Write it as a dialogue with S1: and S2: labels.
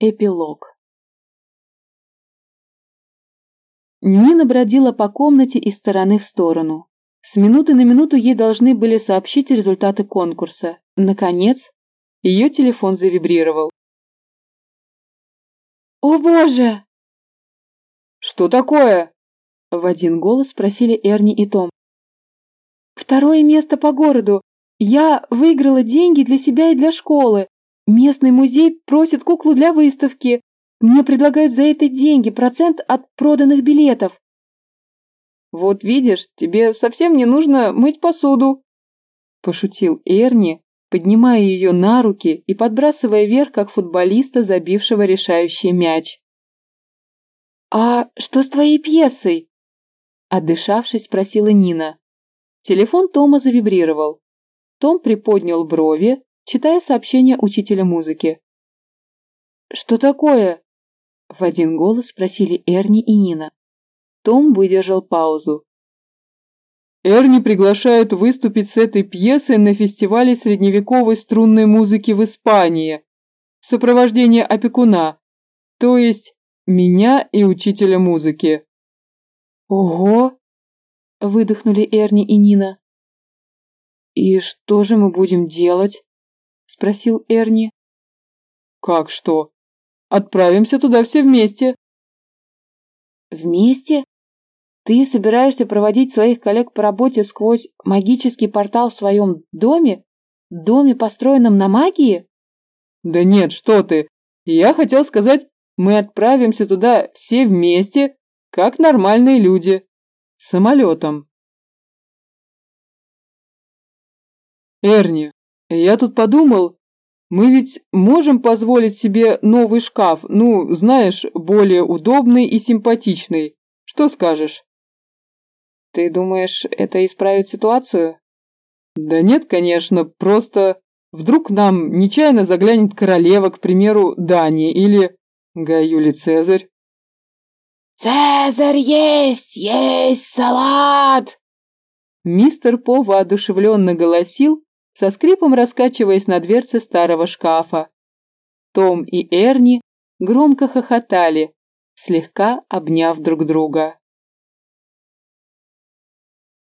S1: Эпилог Нина бродила по комнате из стороны в сторону. С минуты на минуту ей должны были сообщить результаты конкурса. Наконец, ее телефон завибрировал. «О боже!»
S2: «Что такое?»
S1: В один голос спросили Эрни и Том. «Второе место по городу. Я выиграла деньги для себя и для школы. Местный музей просит куклу для выставки. Мне предлагают за это деньги, процент от проданных билетов.
S2: Вот видишь, тебе совсем не нужно мыть посуду. Пошутил Эрни, поднимая ее на руки и подбрасывая вверх, как футболиста, забившего решающий мяч.
S1: «А что с твоей пьесой?» Отдышавшись, спросила Нина. Телефон Тома завибрировал. Том приподнял брови, читая сообщение учителя музыки. «Что такое?» В один голос спросили Эрни и Нина. Том выдержал паузу.
S2: Эрни приглашают выступить с этой пьесой на фестивале средневековой струнной музыки в Испании в сопровождении опекуна, то есть меня и учителя музыки.
S1: Ого! Выдохнули Эрни и Нина. «И что же мы будем делать?» – спросил Эрни.
S2: «Как что? Отправимся туда все вместе».
S1: «Вместе? Ты собираешься проводить своих коллег по работе сквозь магический портал в своем доме? Доме, построенном на магии?»
S2: «Да нет, что ты! Я хотел сказать, мы отправимся туда все вместе, как нормальные люди, самолетом». Эрни, я тут подумал, мы ведь можем позволить себе новый шкаф, ну, знаешь, более удобный и симпатичный. Что скажешь?
S1: Ты думаешь, это исправит ситуацию?
S2: Да нет, конечно, просто вдруг нам нечаянно заглянет королева, к примеру, Дани или Гай Юлий Цезарь.
S1: «Цезарь есть! Есть салат!»
S2: Мистер По воодушевленно голосил, со скрипом раскачиваясь на дверце старого шкафа. Том и Эрни громко хохотали, слегка обняв друг друга.